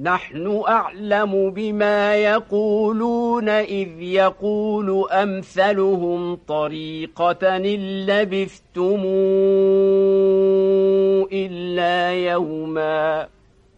نحن أعلم بما يقولون إذ يقول أمثلهم طريقة إن لبثتم إلا يوماً